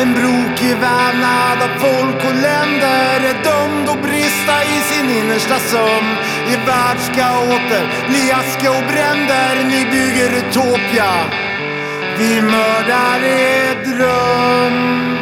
En brokig vävnad av folk och länder är dömd att brista i sin innersta sömn. I värld ska åter bli aska och bränder. Ni bygger Utopia. Vi mördar er dröm.